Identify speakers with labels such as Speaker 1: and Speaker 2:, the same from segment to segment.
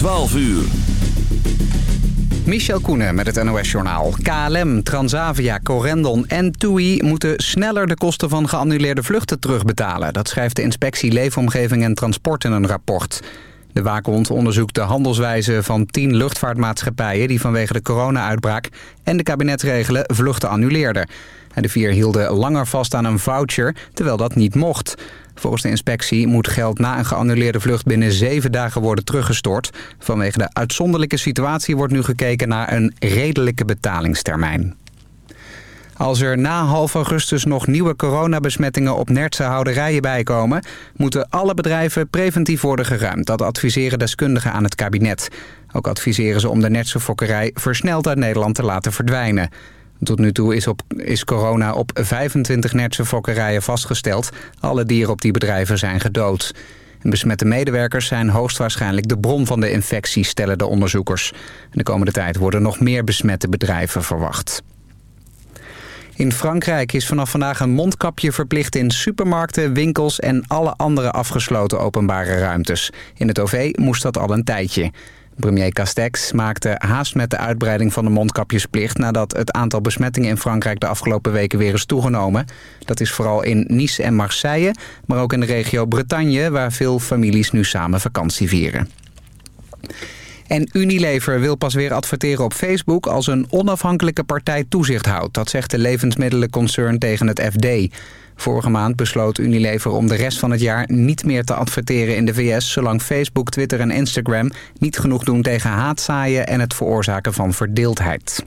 Speaker 1: 12 uur.
Speaker 2: Michel Koenen met het NOS-journaal. KLM, Transavia, Corendon en TUI moeten sneller de kosten van geannuleerde vluchten terugbetalen. Dat schrijft de inspectie Leefomgeving en Transport in een rapport. De waakhond onderzoekt de handelswijze van tien luchtvaartmaatschappijen... die vanwege de corona-uitbraak en de kabinetsregelen vluchten annuleerden. De vier hielden langer vast aan een voucher, terwijl dat niet mocht. Volgens de inspectie moet geld na een geannuleerde vlucht binnen zeven dagen worden teruggestort. Vanwege de uitzonderlijke situatie wordt nu gekeken naar een redelijke betalingstermijn. Als er na half augustus nog nieuwe coronabesmettingen op Nertse houderijen bijkomen... moeten alle bedrijven preventief worden geruimd. Dat adviseren deskundigen aan het kabinet. Ook adviseren ze om de Nertse fokkerij versneld uit Nederland te laten verdwijnen. Tot nu toe is, op, is corona op 25 Nertse fokkerijen vastgesteld. Alle dieren op die bedrijven zijn gedood. Besmette medewerkers zijn hoogstwaarschijnlijk de bron van de infectie, stellen de onderzoekers. De komende tijd worden nog meer besmette bedrijven verwacht. In Frankrijk is vanaf vandaag een mondkapje verplicht in supermarkten, winkels en alle andere afgesloten openbare ruimtes. In het OV moest dat al een tijdje. Premier Castex maakte haast met de uitbreiding van de mondkapjesplicht... nadat het aantal besmettingen in Frankrijk de afgelopen weken weer is toegenomen. Dat is vooral in Nice en Marseille, maar ook in de regio Bretagne... waar veel families nu samen vakantie vieren. En Unilever wil pas weer adverteren op Facebook als een onafhankelijke partij toezicht houdt. Dat zegt de levensmiddelenconcern tegen het FD. Vorige maand besloot Unilever om de rest van het jaar niet meer te adverteren in de VS... zolang Facebook, Twitter en Instagram niet genoeg doen tegen haatzaaien en het veroorzaken van verdeeldheid.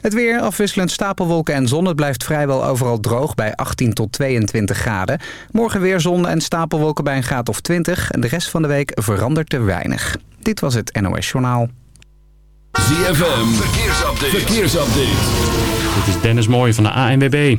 Speaker 2: Het weer, afwisselend stapelwolken en zon. Het blijft vrijwel overal droog bij 18 tot 22 graden. Morgen weer zon en stapelwolken bij een graad of 20. En de rest van de week verandert er weinig. Dit was het NOS Journaal.
Speaker 1: ZFM, verkeersupdate. verkeersupdate.
Speaker 3: Dit is Dennis Mooij van de ANWB.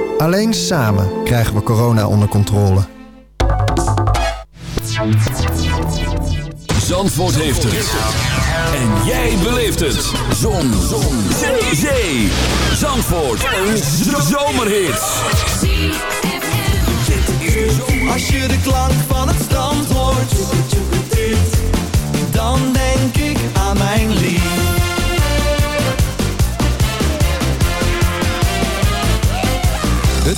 Speaker 4: Alleen samen krijgen we corona onder controle.
Speaker 1: Zandvoort heeft het. En jij beleeft het. Zon. Zon. Zee. Zee. Zandvoort. Een zomerhit.
Speaker 5: Als je de klank van het strand hoort, dan denk ik aan mijn lief.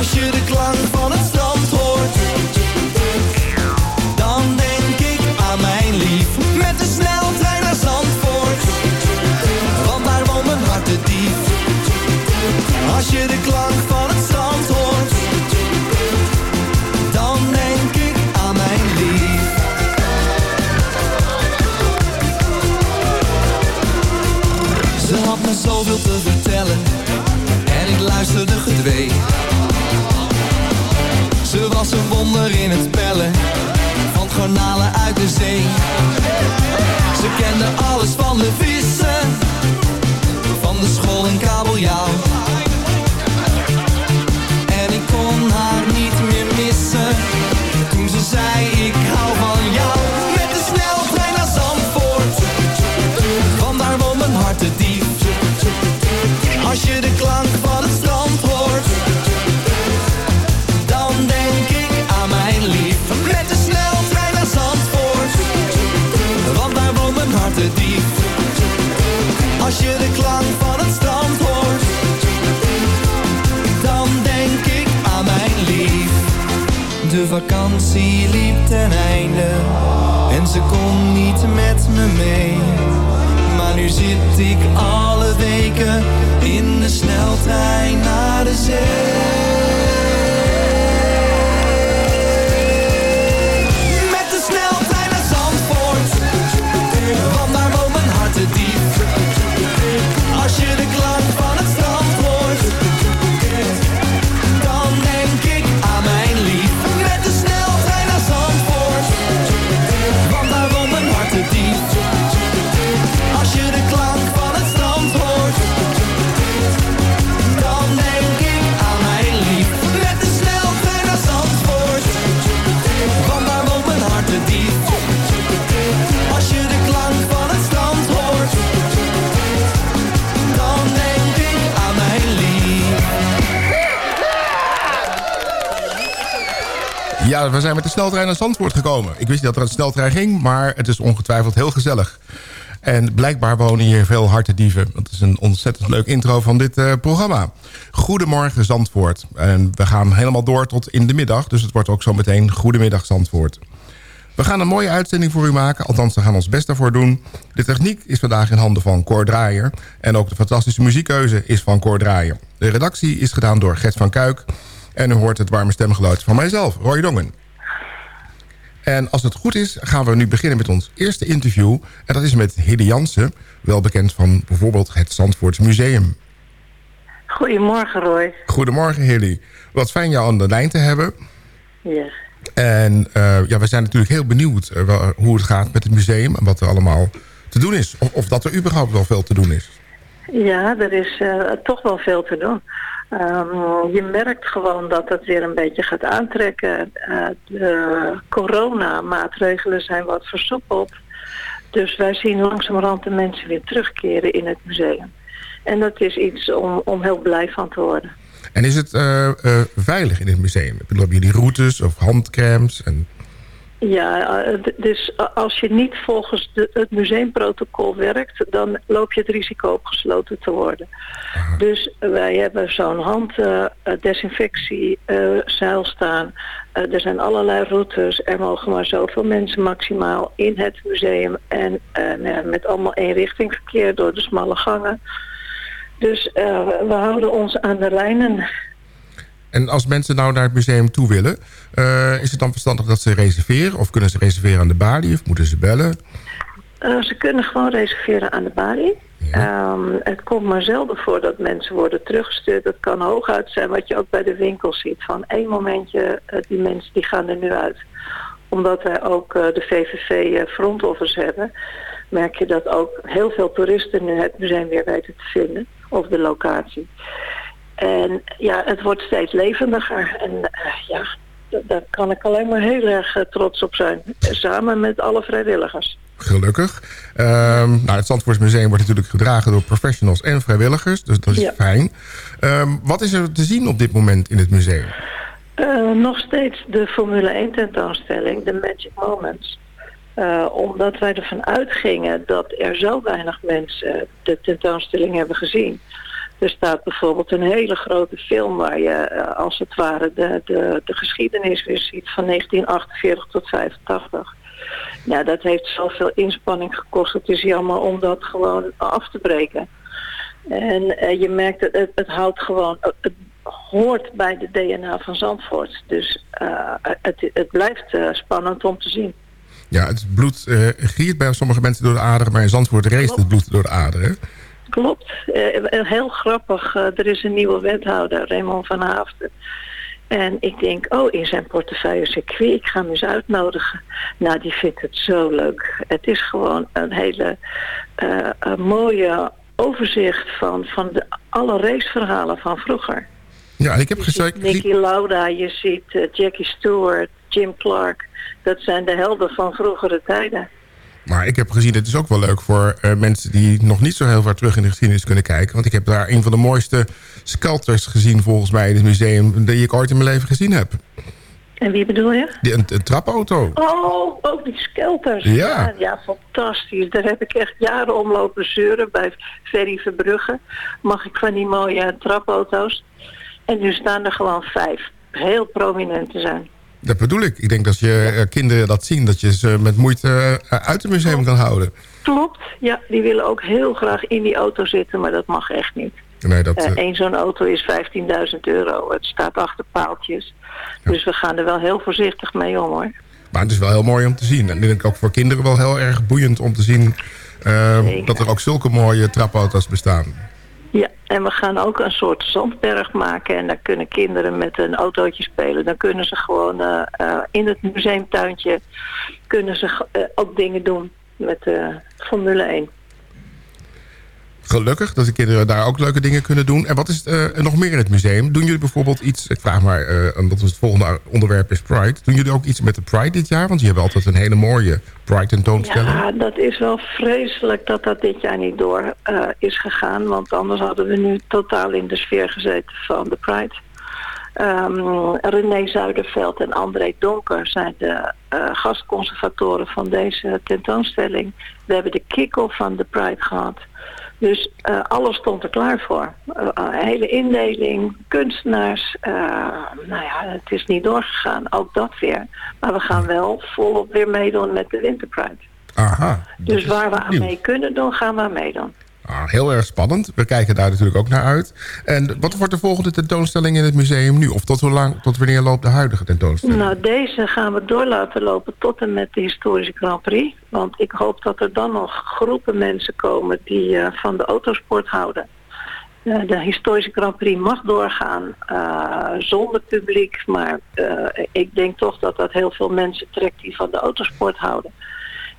Speaker 5: Als je de klank van het strand hoort, dan denk ik aan mijn lief. Met de sneltrein naar Zandvoort, want daar woont mijn hart te diep. Als je de klank van de Van de school en kabeljauw
Speaker 6: we zijn met de sneltrein naar Zandvoort gekomen. Ik wist niet dat er een sneltrein ging, maar het is ongetwijfeld heel gezellig. En blijkbaar wonen hier veel hartedieven. Dat is een ontzettend leuk intro van dit eh, programma. Goedemorgen Zandvoort. En we gaan helemaal door tot in de middag. Dus het wordt ook zo meteen Goedemiddag Zandvoort. We gaan een mooie uitzending voor u maken. Althans, we gaan ons best daarvoor doen. De techniek is vandaag in handen van Cor Draaier. En ook de fantastische muziekkeuze is van Cor Draaier. De redactie is gedaan door Gert van Kuik. En u hoort het warme stemgeluid van mijzelf, Roy Dongen. En als het goed is, gaan we nu beginnen met ons eerste interview. En dat is met Hidde Jansen, wel bekend van bijvoorbeeld het Zandvoorts Museum.
Speaker 7: Goedemorgen, Roy.
Speaker 6: Goedemorgen, Hilly. Wat fijn jou aan de lijn te hebben.
Speaker 7: Yes.
Speaker 6: En eh, ja, we zijn natuurlijk heel benieuwd eh, hoe het gaat met het museum... en wat er allemaal te doen is. Of, of dat er überhaupt wel veel te doen is.
Speaker 7: Ja, er is eh, toch wel veel te doen. Ehm, je merkt gewoon dat het weer een beetje gaat aantrekken. Uh, de coronamaatregelen zijn wat versoepeld. Dus wij zien langzamerhand de mensen weer terugkeren in het museum. En dat is iets om, om heel blij van te worden.
Speaker 6: En is het uh, uh, veilig in het museum? Hebben jullie routes of handcrèmes? En...
Speaker 7: Ja, dus als je niet volgens de, het museumprotocol werkt... dan loop je het risico opgesloten te worden. Aha. Dus wij hebben zo'n handdesinfectiezeil uh, staan. Uh, er zijn allerlei routes. Er mogen maar zoveel mensen maximaal in het museum. En met allemaal eenrichtingverkeer door de smalle gangen. Dus we houden ons aan de lijnen...
Speaker 6: En als mensen nou naar het museum toe willen... Uh, is het dan verstandig dat ze reserveren? Of kunnen ze reserveren aan de balie? Of moeten ze bellen?
Speaker 7: Uh, ze kunnen gewoon reserveren aan de balie. Ja. Um, het komt maar zelden voor dat mensen worden teruggestuurd. Dat kan hooguit zijn wat je ook bij de winkel ziet. Van één momentje, uh, die mensen die gaan er nu uit. Omdat wij ook de VVV front office hebben... merk je dat ook heel veel toeristen nu het museum weer weten te vinden. Of de locatie. En ja, het wordt steeds levendiger. En uh, ja, daar kan ik alleen maar heel erg uh, trots op zijn. Samen met alle vrijwilligers.
Speaker 6: Gelukkig. Um, nou, het Zandvoortsmuseum wordt natuurlijk gedragen door professionals en vrijwilligers. Dus dat is ja. fijn. Um, wat is er te zien op dit moment in het museum?
Speaker 7: Uh, nog steeds de Formule 1 tentoonstelling, de Magic Moments. Uh, omdat wij ervan uitgingen dat er zo weinig mensen de tentoonstelling hebben gezien. Er staat bijvoorbeeld een hele grote film waar je uh, als het ware de, de, de geschiedenis weer ziet van 1948 tot 85. Ja, dat heeft zoveel inspanning gekost. Het is jammer om dat gewoon af te breken. En uh, je merkt dat het, het houdt gewoon, het hoort bij de DNA van Zandvoort. Dus het, het blijft spannend om te zien.
Speaker 6: Ja, het bloed giert bij sommige mensen door de aderen, maar in Zandvoort race het bloed door de aderen.
Speaker 7: Klopt. Eh, heel grappig. eh, er is een nieuwe wethouder, Raymond van Haafden. En ik denk, oh, in zijn portefeuille circuit, ik ga hem eens uitnodigen. Nou, die vindt het zo leuk. Het is gewoon een hele eh, een mooie overzicht van, van de, alle raceverhalen van vroeger.
Speaker 6: Ja, ik heb gezegd...
Speaker 7: Nicky Lauda, je ziet eh, Jackie Stewart, Jim Clark. Dat zijn de helden van vroegere tijden.
Speaker 6: Maar ik heb gezien, het is ook wel leuk voor eh, mensen die nog niet zo heel ver terug in de geschiedenis kunnen kijken. Want ik heb daar een van de mooiste sculptors gezien volgens mij in het museum die ik ooit in mijn leven gezien heb.
Speaker 7: En wie bedoel je?
Speaker 6: Die, een, een trapauto.
Speaker 7: Oh, ook die skelters.
Speaker 6: Ja.
Speaker 7: ja. fantastisch. Daar heb ik echt jaren om lopen zeuren bij Ferry Verbrugge. Mag ik van die mooie trapauto's. En nu staan er gewoon vijf. Heel prominent te zijn.
Speaker 6: Dat bedoel ik. Ik denk dat je eh, kinderen dat zien, dat je ze met moeite eh, uit het museum kan houden.
Speaker 7: Klopt. Ja, die willen ook heel graag in die auto zitten, maar dat mag echt niet.
Speaker 6: Nee, dat,
Speaker 7: Eh,
Speaker 6: eh,
Speaker 7: Eén zo'n auto is 15.000 euro. Het staat achter paaltjes. Dus we gaan er wel heel voorzichtig mee om hoor.
Speaker 6: maar het is wel heel mooi om te zien. En ik denk ook voor kinderen wel heel erg boeiend om te zien... dat er ook zulke mooie trapauto's bestaan.
Speaker 7: En we gaan ook een soort zandberg maken. En daar kunnen kinderen met een autootje spelen. Dan kunnen ze gewoon eh, eh, in het museumtuintje... kunnen ze eh, ook dingen doen met Formule 1.
Speaker 6: Gelukkig dat de kinderen daar ook leuke dingen kunnen doen. En wat is het, eh, nog meer in het museum? Doen jullie bijvoorbeeld iets... Ik vraag maar, eh, omdat het volgende onderwerp is Pride. Doen jullie ook iets met de Pride dit jaar? Want je hebt altijd een hele mooie Pride tentoonstelling.
Speaker 7: Ja, dat is wel vreselijk dat dat dit jaar niet door eh, is gegaan. Want anders hadden we nu totaal in de sfeer gezeten van de Pride. Ehm, René Zuiderveld en André Donker zijn de eh, gastconservatoren van deze tentoonstelling. We hebben de kick-off van de Pride gehad. Dus eh, alles stond er klaar voor. Eh, een hele indeling, kunstenaars. eh, nou ja, het is niet doorgegaan, ook dat weer. Maar we gaan wel volop weer meedoen met de Winter Pride.
Speaker 6: Aha.
Speaker 7: Dus waar we aan
Speaker 6: nieuw.
Speaker 7: mee kunnen doen, gaan we aan meedoen.
Speaker 6: Ah, heel erg spannend. We kijken daar natuurlijk ook naar uit. En wat wordt de volgende tentoonstelling in het museum nu? Of tot, hoe lang, tot wanneer loopt de huidige tentoonstelling?
Speaker 7: Nou, deze gaan we door laten lopen tot en met de historische Grand Prix. Want ik hoop dat er dan nog groepen mensen komen die eh, van de autosport houden. Eh, de historische Grand Prix mag doorgaan eh, zonder publiek. Maar ik denk toch dat dat heel veel mensen trekt die van de autosport houden.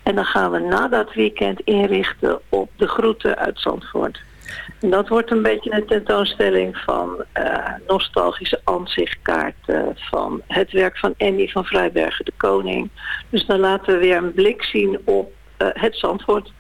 Speaker 7: En dan gaan we na dat weekend inrichten op de groeten uit Zandvoort. En dat wordt een beetje een tentoonstelling van eh, nostalgische aanzichtkaarten, van het werk van Andy van Vrijbergen, de koning. Dus dan laten we weer een blik zien op eh, het Zandvoort.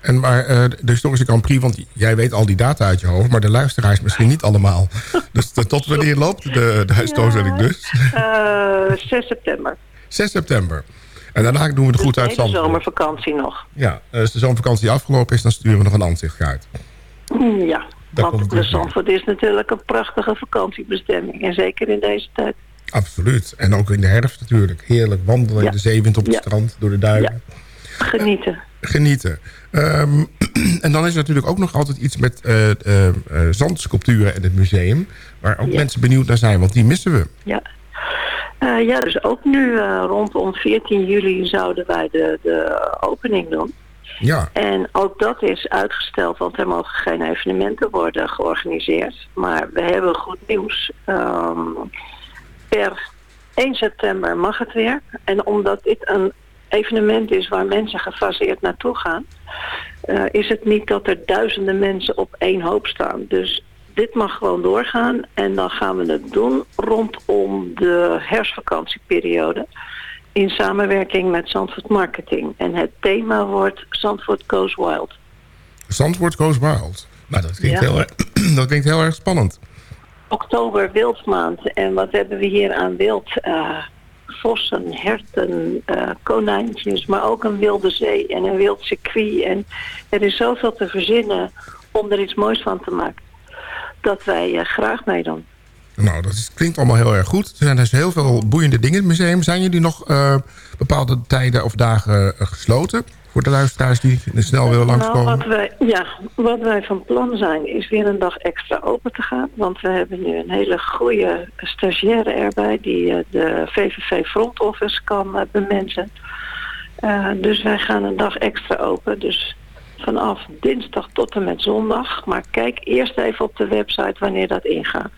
Speaker 6: En maar eh, de historische Grand Prix, want jij weet al die data uit je hoofd... maar de luisteraars misschien niet allemaal. Dus tot wanneer loopt de, de tentoonstelling dus?
Speaker 7: Eh 6 september.
Speaker 6: 6 september. En daarna doen we de goed
Speaker 7: Dus
Speaker 6: uit
Speaker 7: de hele
Speaker 6: Zandvoort.
Speaker 7: zomervakantie nog.
Speaker 6: Ja, eh, als de zomervakantie afgelopen is, dan sturen we nog een aanzichtkaart.
Speaker 7: Mm, Ja,
Speaker 6: Daar
Speaker 7: want
Speaker 6: het
Speaker 7: de
Speaker 6: neer.
Speaker 7: Zandvoort is natuurlijk een prachtige vakantiebestemming. En zeker in deze tijd.
Speaker 6: Absoluut. En ook in de herfst natuurlijk. Heerlijk wandelen in de zeewind op het
Speaker 7: Ja.
Speaker 6: strand, door de duinen.
Speaker 7: Genieten.
Speaker 6: Genieten. Ehm, en dan is er natuurlijk ook nog altijd iets met eh, eh, eh, zandsculpturen in het museum. Waar ook mensen benieuwd naar zijn, want die missen we.
Speaker 7: Ja. Eh, ja, dus ook nu eh, rondom 14 juli zouden wij de, de opening doen.
Speaker 6: Ja,
Speaker 7: En ook dat is uitgesteld, want er mogen geen evenementen worden georganiseerd. Maar we hebben goed nieuws. Ehm, per 1 september mag het weer. En omdat dit een evenement is waar mensen gefaseerd naartoe gaan... eh, is het niet dat er duizenden mensen op één hoop staan. Dus dit mag gewoon doorgaan. En dan gaan we het doen rondom de herfstvakantieperiode in samenwerking met Zandvoort Marketing. En het thema wordt Zandvoort Goes Wild.
Speaker 6: Zandvoort Goes Wild. Nou, dat klinkt,
Speaker 7: Ja.
Speaker 6: heel, erg- dat klinkt heel erg spannend.
Speaker 7: Oktober wildmaand. En wat hebben we hier aan wild? Eh, vossen, herten, eh, konijntjes, maar ook een wilde zee en een wild circuit. En er is zoveel te verzinnen om er iets moois van te maken. Dat wij eh, graag meedoen.
Speaker 6: Nou, dat is- klinkt allemaal heel erg goed. Er zijn dus heel veel boeiende dingen in het museum. Zijn jullie nog eh, bepaalde tijden of dagen eh, gesloten? Voor de luisteraars die snel willen
Speaker 7: Nou,
Speaker 6: langskomen?
Speaker 7: wat wij, ja, wat wij van plan zijn is weer een dag extra open te gaan. Want we hebben nu een hele goede stagiaire erbij die de VVV Front Office kan bemensen. Dus wij gaan een dag extra open. Dus vanaf dinsdag tot en met zondag. Maar kijk eerst even op de website wanneer dat ingaat.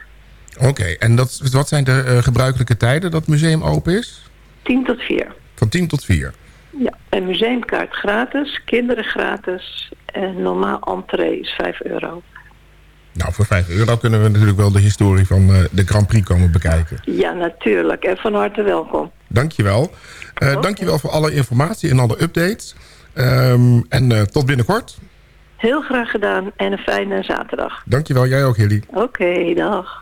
Speaker 6: Oké, en dat, wat zijn de eh, gebruikelijke tijden dat het museum open is?
Speaker 7: 10 tot 4.
Speaker 6: Van 10 tot 4.
Speaker 7: Ja, en museumkaart gratis, kinderen gratis en normaal entree is 5 euro.
Speaker 6: Nou, voor 5 euro kunnen we natuurlijk wel de historie van eh, de Grand Prix komen bekijken.
Speaker 7: Ja, natuurlijk. En van harte welkom.
Speaker 6: Dankjewel. Uh, Dankjewel voor alle informatie en alle updates. Ehm, en eh, tot binnenkort.
Speaker 7: Heel graag gedaan en een fijne zaterdag.
Speaker 6: Dankjewel, jij ook Hilly.
Speaker 7: Oké, dag.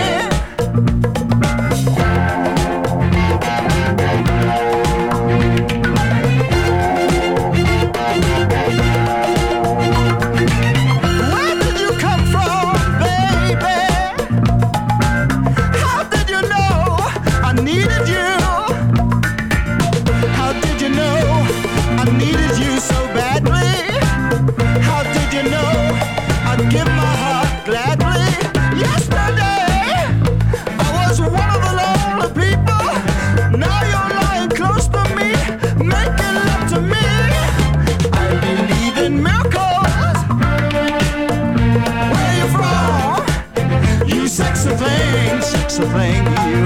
Speaker 8: sexy you.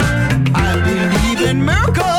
Speaker 8: I believe in miracles.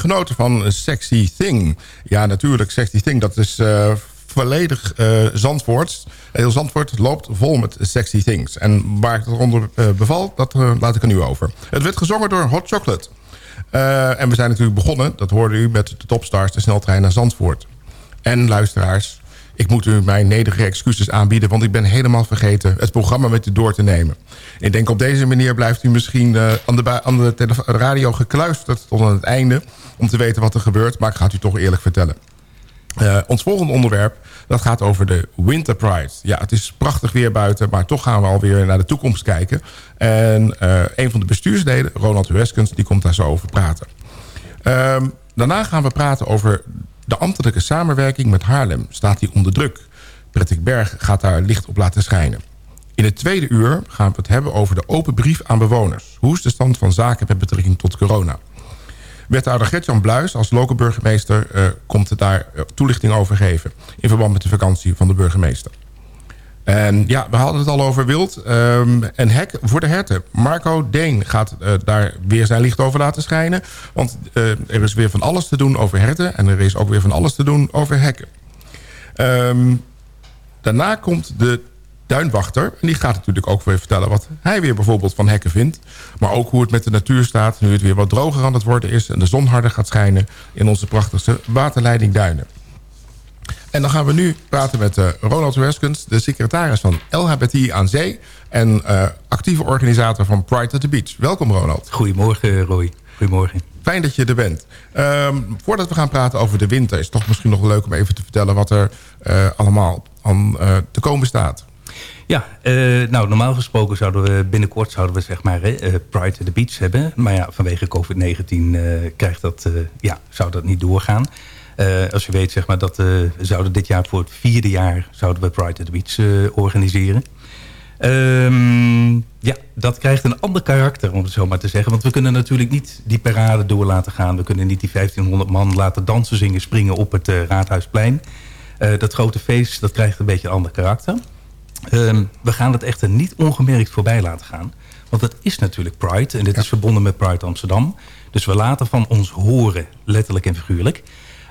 Speaker 6: Genoten van Sexy Thing. Ja, natuurlijk, Sexy Thing, dat is eh, volledig eh Zandvoort. Heel Zandvoort loopt vol met Sexy Things. En waar het onder eh, beval, dat laat ik er nu over. Het werd gezongen door Hot Chocolate. En we zijn natuurlijk begonnen, dat hoorde u, met de topstars, de sneltrein naar Zandvoort. En luisteraars, Ik moet u mijn nederige excuses aanbieden... want ik ben helemaal vergeten het programma met u door te nemen. Ik denk op deze manier blijft u misschien uh, aan de, aan de radio gekluisterd... tot aan het einde om te weten wat er gebeurt. Maar ik ga het u toch eerlijk vertellen. Uh, ons volgende onderwerp dat gaat over de Winter Pride. Ja, het is prachtig weer buiten, maar toch gaan we alweer naar de toekomst kijken. En uh, een van de bestuursleden, Ronald Weskens, die komt daar zo over praten. Uh, daarna gaan we praten over de ambtelijke samenwerking met Haarlem. Staat die onder druk? Prettig Berg gaat daar licht op laten schijnen. In het tweede uur gaan we het hebben over de open brief aan bewoners. Hoe is de stand van zaken met betrekking tot corona? Wethouder Gertjan Bluis als lokale burgemeester uh, komt daar uh, toelichting over geven... in verband met de vakantie van de burgemeester. En ja, we hadden het al over wild um, en hek voor de herten. Marco Deen gaat uh, daar weer zijn licht over laten schijnen. Want er is weer van alles te doen over herten... en er is ook weer van alles te doen over hekken. Um, daarna komt de duinwachter. En die gaat natuurlijk ook weer vertellen wat hij weer bijvoorbeeld van hekken vindt. Maar ook hoe het met de natuur staat nu het weer wat droger aan het worden is... en de zon harder gaat schijnen in onze prachtigste waterleiding Duinen. En dan gaan we nu praten met uh, Ronald Weskens, de secretaris van LHBT aan Zee... en uh, actieve organisator van Pride at the Beach. Welkom Ronald.
Speaker 9: Goedemorgen Roy. Goedemorgen.
Speaker 6: Fijn dat je er bent. Um, voordat we gaan praten over de winter... is het toch misschien nog leuk om even te vertellen... wat er uh, allemaal aan te komen staat.
Speaker 9: Ja, uh, nou normaal gesproken zouden we binnenkort zouden we zeg maar uh, Pride at the Beach hebben. Maar ja, vanwege COVID-19 uh, krijgt dat, ja, zou dat niet doorgaan. als je weet zeg maar dat we zouden dit jaar voor het vierde jaar zouden we Pride at the Beach organiseren. Um, ja, dat krijgt een ander karakter, om het zo maar te zeggen. Want we kunnen natuurlijk niet die parade door laten gaan. We kunnen niet die 1500 man laten dansen, zingen, springen op het Raadhuisplein. dat grote feest, dat krijgt een beetje een ander karakter. Um, we gaan het echter niet ongemerkt voorbij laten gaan. Want het is natuurlijk Pride en dit ja. is verbonden met Pride Amsterdam. Dus we laten van ons horen, letterlijk en figuurlijk.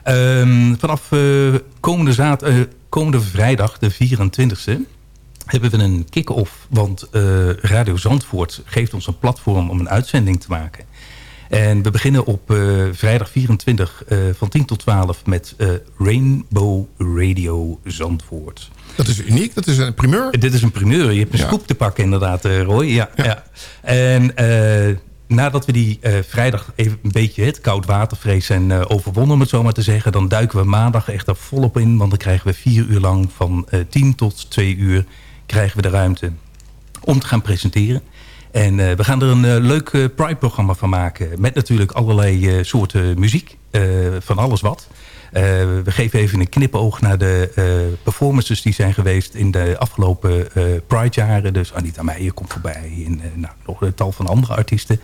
Speaker 9: Um, vanaf uh, komende, zaad, uh, komende vrijdag, de 24e, hebben we een kick-off. Want uh, Radio Zandvoort geeft ons een platform om een uitzending te maken. En we beginnen op vrijdag 24 uh, van 10 tot 12 met Rainbow Radio Zandvoort.
Speaker 6: Dat is uniek, dat is een primeur.
Speaker 9: Dit is een primeur, je hebt een ja. scoop te pakken inderdaad Roy. Ja, ja. ja. En nadat we die vrijdag even een beetje het koud watervrees zijn overwonnen om het zo maar te zeggen. Dan duiken we maandag echt er volop in. Want dan krijgen we vier uur lang van 10 tot 2 uur krijgen we de ruimte om te gaan presenteren. En uh, we gaan er een uh, leuk uh, Pride-programma van maken. Met natuurlijk allerlei soorten muziek. van alles wat. We geven even een knipoog naar de performances die zijn geweest... in de afgelopen Pride-jaren. Dus Anita Meijer komt voorbij. En nou, nog een tal van andere artiesten.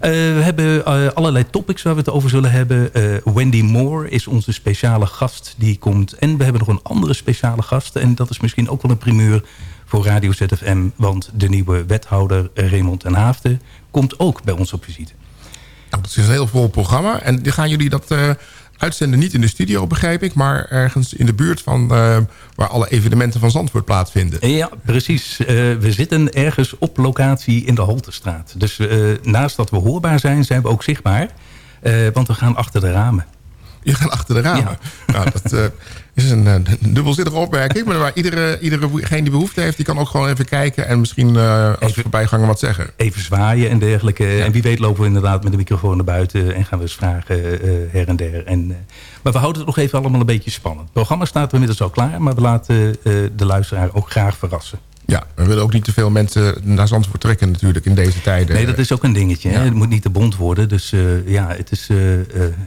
Speaker 9: we hebben allerlei topics waar we het over zullen hebben. Wendy Moore is onze speciale gast. Die komt. En we hebben nog een andere speciale gast. En dat is misschien ook wel een primeur voor Radio ZFM. Want de nieuwe wethouder Raymond ten Haafde komt ook bij ons op visite.
Speaker 6: Nou, dat is een heel vol programma. En gaan jullie dat uitzenden niet in de studio, begrijp ik... maar ergens in de buurt van uh, waar alle evenementen van Zandvoort plaatsvinden?
Speaker 9: Ja, precies. Uh, we zitten ergens op locatie in de Haltestraat. Dus naast dat we hoorbaar zijn, zijn we ook zichtbaar. want we gaan achter de ramen.
Speaker 6: Je gaat achter de ramen. Ja. Nou, dat uh, is een, een dubbelzinnige opmerking. Maar waar iedere, iedereen die behoefte heeft... die kan ook gewoon even kijken... en misschien uh, als voorbijganger wat zeggen.
Speaker 9: Even zwaaien en dergelijke. Ja. En wie weet lopen we inderdaad met de microfoon naar buiten... en gaan we eens vragen uh, her en der. En, maar we houden het nog even allemaal een beetje spannend. Het programma staat inmiddels al klaar... maar we laten de luisteraar ook graag verrassen.
Speaker 6: Ja, we willen ook niet te veel mensen naar Zandvoort trekken natuurlijk in deze tijden.
Speaker 9: Nee, dat is ook een dingetje. Ja. Hè? Het moet niet te bond worden. Dus ja, het is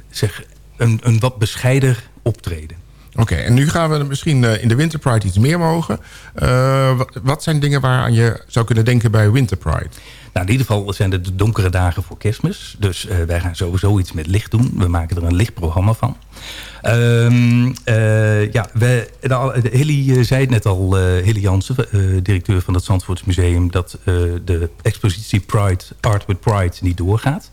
Speaker 9: zeg een, een wat bescheiden optreden.
Speaker 6: Oké, okay, en nu gaan we misschien uh, in de Winter Pride iets meer mogen. Uh, wat, zijn dingen waaraan je zou kunnen denken bij Winter Pride?
Speaker 9: Nou, in ieder geval zijn het de donkere dagen voor kerstmis. Dus uh, wij gaan sowieso iets met licht doen. We maken er een lichtprogramma van. Um, ja, we, de, Hilly zei het net al, Hilly Jansen, directeur van het Zandvoorts Museum... dat de expositie Pride, Art with Pride niet doorgaat.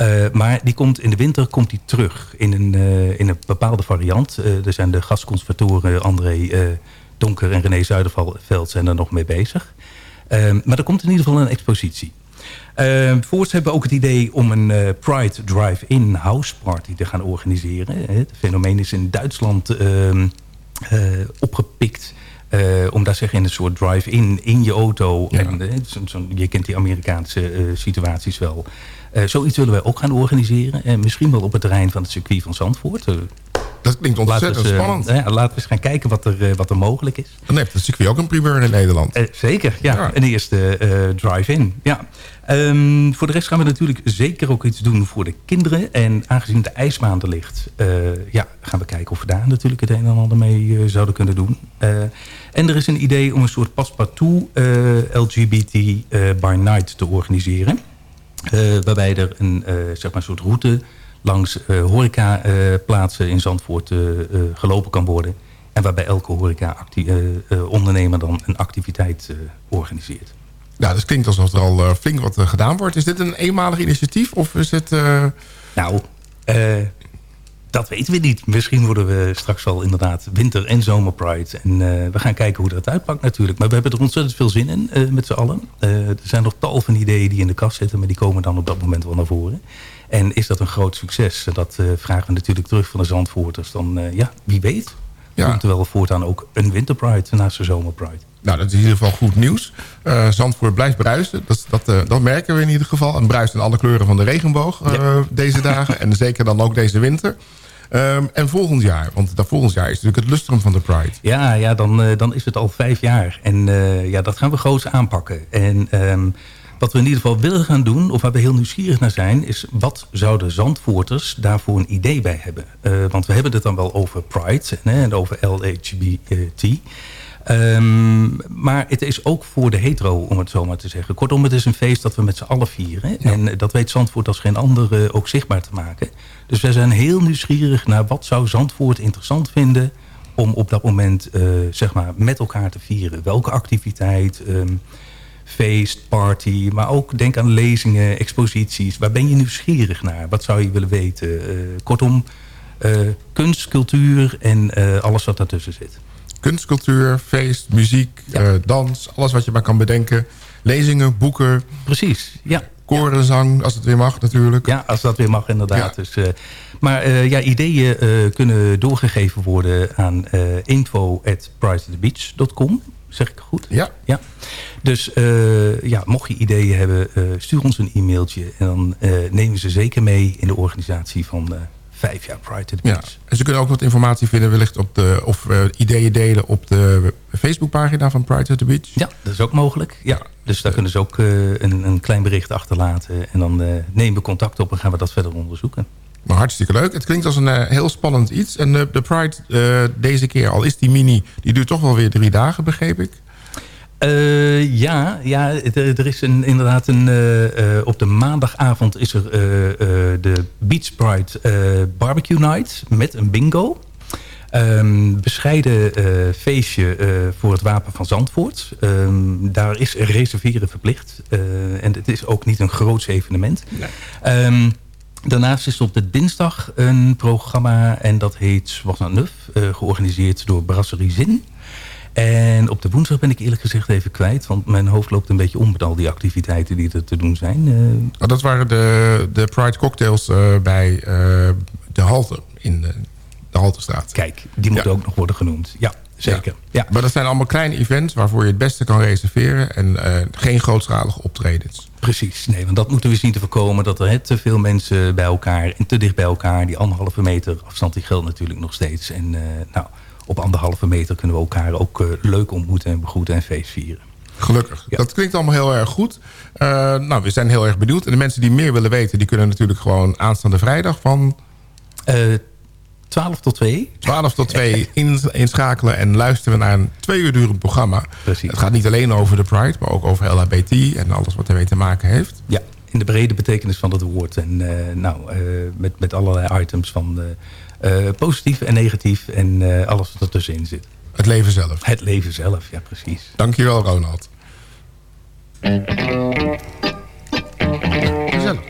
Speaker 9: Uh, maar die komt in de winter komt die terug in een, uh, in een bepaalde variant. Uh, er zijn de gastconservatoren André Donker en René Zuiderveld zijn er nog mee bezig. maar er komt in ieder geval een expositie. voorts hebben we ook het idee om een Pride Drive-In House Party te gaan organiseren. Het fenomeen is in Duitsland... Ehm, eh, opgepikt. eh, om daar zeg in een soort drive-in in je auto. En, eh, zo- zo- je kent die Amerikaanse eh, situaties wel. Eh, zoiets willen wij ook gaan organiseren. En misschien wel op het terrein van het circuit van Zandvoort. Eh,
Speaker 6: Dat klinkt
Speaker 9: laten we
Speaker 6: ontzettend
Speaker 9: eh,
Speaker 6: spannend.
Speaker 9: ja, laten we eens gaan kijken wat er, eh, wat er mogelijk is.
Speaker 6: Dan heeft het circuit ook een primeur in Nederland.
Speaker 9: Eh, zeker, ja.
Speaker 6: Ja.
Speaker 9: Een eerste eh, drive-in. Ja. Ehm, voor de rest gaan we natuurlijk zeker ook iets doen voor de kinderen. En aangezien de ijsbaan er ligt, eh, ja, gaan we kijken of we daar natuurlijk het een en ander mee eh, zouden kunnen doen. Eh, en er is een idee om een soort paspartout eh, LGBT eh, by night te organiseren. Eh, waarbij er een eh, zeg maar soort route langs horeca-plaatsen in Zandvoort eh, eh, gelopen kan worden. En waarbij elke horeca-ondernemer dan een activiteit eh, organiseert.
Speaker 6: Nou, dat klinkt alsof er al eh, flink wat eh, gedaan wordt. Is dit een eenmalig initiatief of is het... eh,
Speaker 9: Nou, eh, dat weten we niet. Misschien worden we straks wel inderdaad winter- en zomerpride. En eh, we gaan kijken hoe dat uitpakt natuurlijk. Maar we hebben er ontzettend veel zin in eh, met z'n allen. Eh, er zijn nog tal van ideeën die in de kast zitten... maar die komen dan op dat moment wel naar voren. En is dat een groot succes? Dat vragen we natuurlijk terug van de Zandvoorters. Dan, ja, wie weet.
Speaker 6: Ja.
Speaker 9: Komt er wel voortaan ook een winterpride naast de zomerpride.
Speaker 6: Nou, dat is in ieder geval goed nieuws. Eh, Zandvoort blijft bruisen. Dat, dat, eh, dat merken we in ieder geval. En bruist in alle kleuren van de regenboog eh, deze dagen. En zeker dan ook deze winter. Ehm, en volgend jaar, want dat volgend jaar is natuurlijk het lustrum van de Pride.
Speaker 9: Ja, ja dan, dan is het al vijf jaar. En ja, dat gaan we groots aanpakken. En ehm, wat we in ieder geval willen gaan doen, of waar we heel nieuwsgierig naar zijn... is wat zouden Zandvoorters daarvoor een idee bij hebben? Want we hebben het dan wel over Pride en, hè, en over LHBT... Ehm, maar het is ook voor de hetero, om het zo maar te zeggen. Kortom, het is een feest dat we met z'n allen vieren. En eh, dat weet Zandvoort als geen ander eh, ook zichtbaar te maken. Dus wij zijn heel nieuwsgierig naar wat zou Zandvoort interessant vinden... om op dat moment eh, zeg maar met elkaar te vieren. Welke activiteit, ehm, feest, party... maar ook denk aan lezingen, exposities. Waar ben je nieuwsgierig naar? Wat zou je willen weten? Kortom, kunst, cultuur en alles wat daartussen zit.
Speaker 6: Kunst, cultuur, feest, muziek, eh, dans. Alles wat je maar kan bedenken. Lezingen, boeken.
Speaker 9: Precies, ja.
Speaker 6: Korenzang, als het weer mag natuurlijk.
Speaker 9: Ja, als dat weer mag inderdaad. Dus, eh, maar eh, ja, ideeën kunnen doorgegeven worden aan info.pridethebeach.com. Zeg ik goed?
Speaker 6: Ja.
Speaker 9: ja. Dus uh, ja, mocht je ideeën hebben, uh, stuur ons een e-mailtje. En dan uh, nemen we ze zeker mee in de organisatie van vijf jaar Pride to the Beach.
Speaker 6: Ja. En ze kunnen ook wat informatie vinden wellicht op de, of ideeën delen op de Facebookpagina van Pride to the Beach.
Speaker 9: Ja, dat is ook mogelijk. Ja. Dus daar kunnen ze ook een, een, klein bericht achterlaten. En dan nemen we contact op en gaan we dat verder onderzoeken.
Speaker 6: Maar hartstikke leuk. Het klinkt als een heel spannend iets. En de Pride deze keer, al is die mini... die duurt toch wel weer drie dagen, begreep ik?
Speaker 9: Uh, ja, ja er is een, inderdaad een... Uh, op de maandagavond is er uh, de Beach Pride Barbecue Night met een bingo. Um, bescheiden feestje voor het Wapen van Zandvoort. Um, daar is reserveren verplicht. en het is ook niet een groots evenement. Nee. Um, Daarnaast is er op de dinsdag een programma en dat heet Zwassant Nuf, georganiseerd door Brasserie Zin. En op de woensdag ben ik eerlijk gezegd even kwijt, want mijn hoofd loopt een beetje om met al die activiteiten die er te doen zijn. Uh,
Speaker 6: oh, dat waren de, de Pride Cocktails uh, bij de Halte in de, de Haltestraat.
Speaker 9: Kijk, die moeten ja. ook nog worden genoemd. Ja, zeker. Ja.
Speaker 6: ja. Maar dat zijn allemaal kleine events waarvoor je het beste kan reserveren en geen grootschalige optredens.
Speaker 9: Precies, nee, want dat moeten we zien te voorkomen... dat er he, te veel mensen bij elkaar en te dicht bij elkaar... die anderhalve meter afstand die geldt natuurlijk nog steeds. En uh, nou, op anderhalve meter kunnen we elkaar ook uh, leuk ontmoeten... en begroeten en feest vieren.
Speaker 6: Gelukkig. Ja. Dat klinkt allemaal heel erg goed. Uh, nou, we zijn heel erg benieuwd. En de mensen die meer willen weten... die kunnen natuurlijk gewoon aanstaande vrijdag van...
Speaker 9: 12 tot 2.
Speaker 6: 12 tot 2 inschakelen en luisteren naar een twee uur durend programma.
Speaker 9: Precies.
Speaker 6: Het gaat niet alleen over de Pride, maar ook over LHBT en alles wat ermee te maken heeft.
Speaker 9: Ja, in de brede betekenis van het woord. En uh, nou, uh, met, met allerlei items van uh, positief en negatief en alles wat ertussenin zit.
Speaker 6: Het leven zelf.
Speaker 9: Het leven zelf, ja precies.
Speaker 6: Dankjewel Ronald. Gezellig.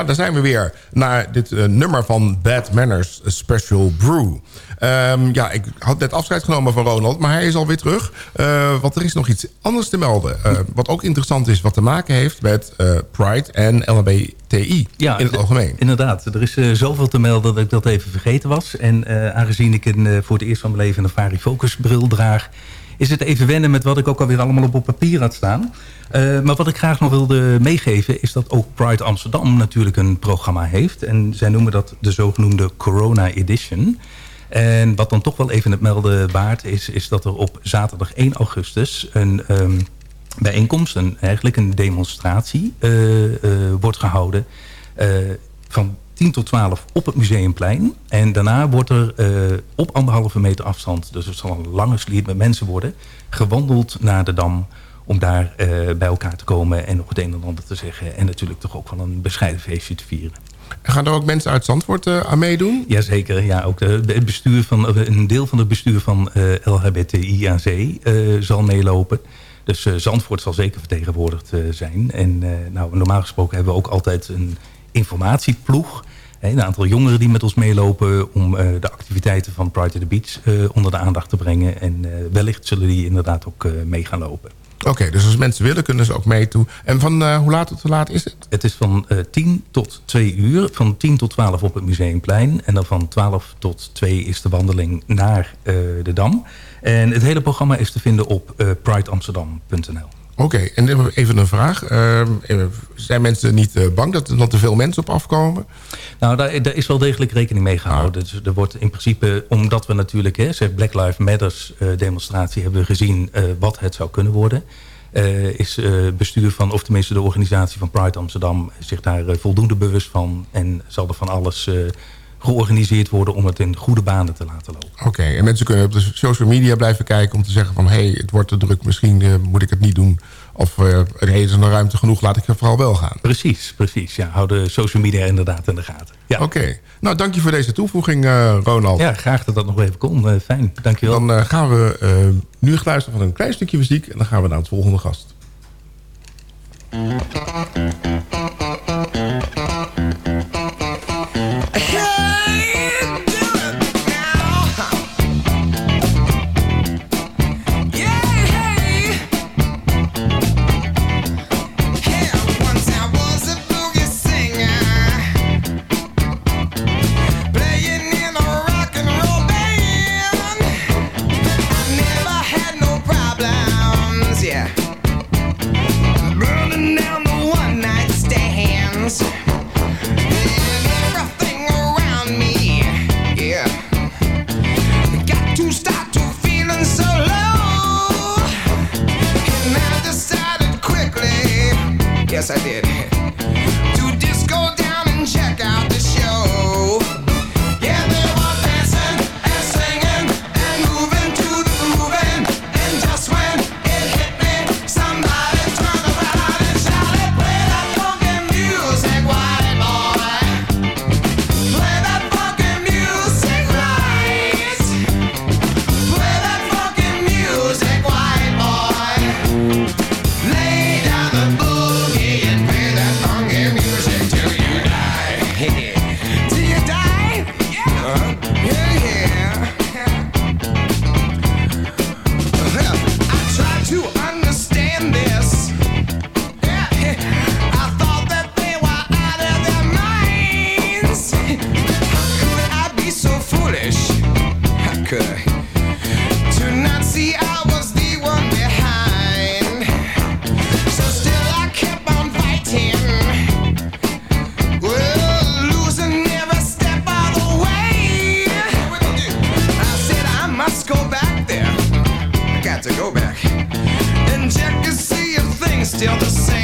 Speaker 6: Ja, daar zijn we weer. Naar dit eh, nummer van Bad Manners Special Brew. Ehm, ja, ik had net afscheid genomen van Ronald, maar hij is alweer terug. Eh, want er is nog iets anders te melden. Eh, wat ook interessant is, wat te maken heeft met Pride en LHBTI in het algemeen.
Speaker 9: Inderdaad, er is zoveel te melden dat ik dat even vergeten was. En aangezien ik een, voor het eerst van mijn leven een Fari Focus bril draag... is het even wennen met wat ik ook alweer allemaal op papier had staan. Eh, maar wat ik graag nog wilde meegeven... is dat ook Pride Amsterdam natuurlijk een programma heeft. En zij noemen dat de zogenoemde Corona Edition... En wat dan toch wel even het melden waard is... is dat er op zaterdag 1 augustus een ehm, bijeenkomst... Een, eigenlijk een demonstratie eh, eh, wordt gehouden... eh, van 10 tot 12 op het Museumplein. En daarna wordt er eh, op anderhalve meter afstand... dus het zal een lange sliert met mensen worden... gewandeld naar de Dam om daar eh, bij elkaar te komen... en nog het een en ander te zeggen. En natuurlijk toch ook wel een bescheiden feestje te vieren.
Speaker 6: En gaan er ook mensen uit Zandvoort eh, aan meedoen?
Speaker 9: Jazeker, ja, ook de, het bestuur van, een deel van het bestuur van LHBTI aan Zee eh, zal meelopen. Dus Zandvoort zal zeker vertegenwoordigd zijn. En nou, normaal gesproken hebben we ook altijd een informatieploeg. Een aantal jongeren die met ons meelopen om eh, de activiteiten van Pride to the Beach eh, onder de aandacht te brengen. En eh, wellicht zullen die inderdaad ook mee gaan lopen.
Speaker 6: Oké, dus als mensen willen, kunnen ze ook mee toe. En van hoe laat tot hoe laat is het?
Speaker 9: Het is van eh 10 tot 2 uur. Van 10 tot 12 op het Museumplein. En dan van 12 tot 2 is de wandeling naar de Dam. En het hele programma is te vinden op prideamsterdam.nl.
Speaker 6: Oké, en even een vraag. Ehm, eh, zijn mensen niet eh, bang dat er dan te veel mensen op afkomen?
Speaker 9: Nou, daar, daar is wel degelijk rekening mee gehouden. Dus er wordt in principe, omdat we natuurlijk... Hè, zeg Black Lives Matters eh, demonstratie hebben we gezien... wat het zou kunnen worden. is bestuur van, of tenminste de organisatie van Pride Amsterdam... zich daar voldoende bewust van en zal er van alles georganiseerd worden... om het in goede banen te laten lopen.
Speaker 6: Oké, en mensen kunnen op de social media blijven kijken om te zeggen van... hé, hey, het wordt te druk, misschien moet ik het niet doen... Of uh, er is nog ruimte genoeg, laat ik er vooral wel gaan.
Speaker 9: Precies, precies. Ja, hou de social media inderdaad in de gaten. Ja.
Speaker 6: Oké. Nou, dank je voor deze toevoeging, uh, Ronald.
Speaker 9: Ja, graag dat dat nog even kon. Fijn, dankjewel.
Speaker 6: Dan gaan we nu luisteren van een klein stukje muziek... en dan gaan we naar het volgende gast.
Speaker 10: Still the same.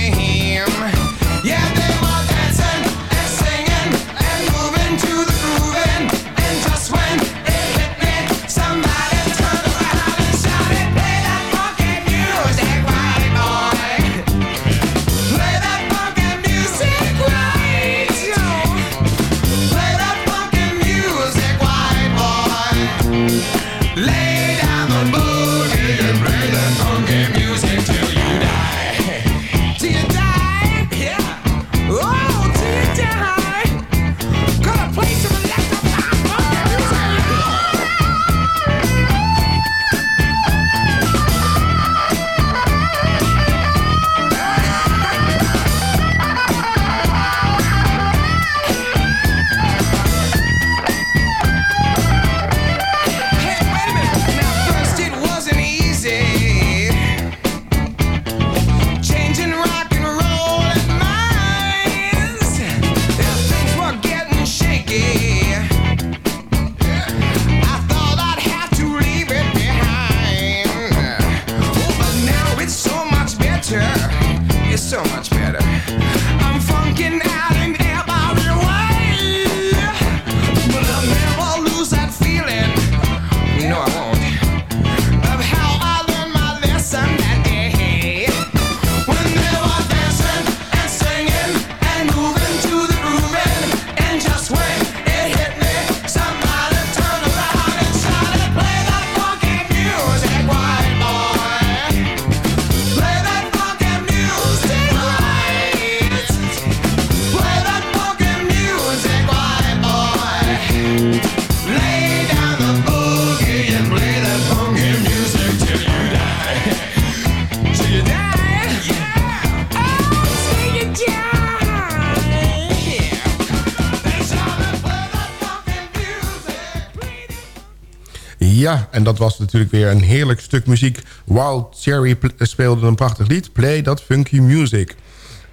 Speaker 6: Ja, en dat was natuurlijk weer een heerlijk stuk muziek. Wild Cherry speelde een prachtig lied. Play that funky music.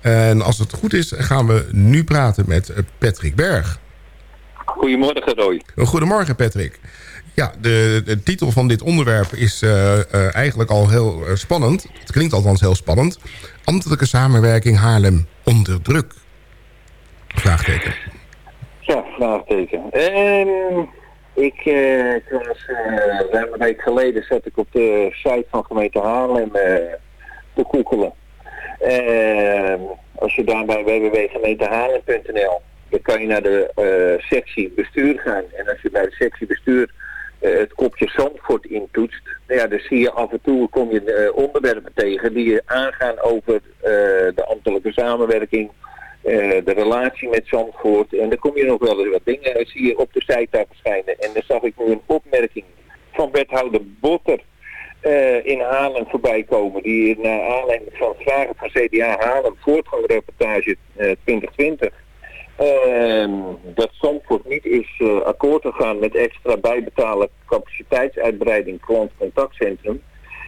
Speaker 6: En als het goed is, gaan we nu praten met eh, Patrick Berg.
Speaker 11: Goedemorgen, Roy.
Speaker 6: Goedemorgen, Patrick. Ja, de, de titel van dit onderwerp is eh, eh, eigenlijk al heel spannend. Het klinkt althans heel spannend. Ambtelijke samenwerking Haarlem onder druk. Vraagteken.
Speaker 11: Ja, vraagteken. Ehm, ik, eh, ik eh, een week geleden zat ik op de site van gemeente Haarlem eh, te koekelen. Als je daar bij www.gemeentehaarlem.nl dan kan je naar de sectie bestuur gaan. En als je bij de sectie bestuur het kopje Zandvoort intoetst, nou ja, dan zie je af en toe kom je onderwerpen tegen die je aangaan over de ambtelijke samenwerking, de relatie met Zandvoort. En dan kom je nog wel eens wat dingen, eh, zie je op de site daar verschijnen. En dan zag ik nu een opmerking van wethouder Botter eh, in Haarlem voorbij komen. Die naar aanleiding van vragen van CDA Haarlem voortgangreportage eh 2020 Ehm, dat Zandvoort niet is eh, akkoord gegaan met extra bijbetalen capaciteitsuitbreiding klantcontactcentrum.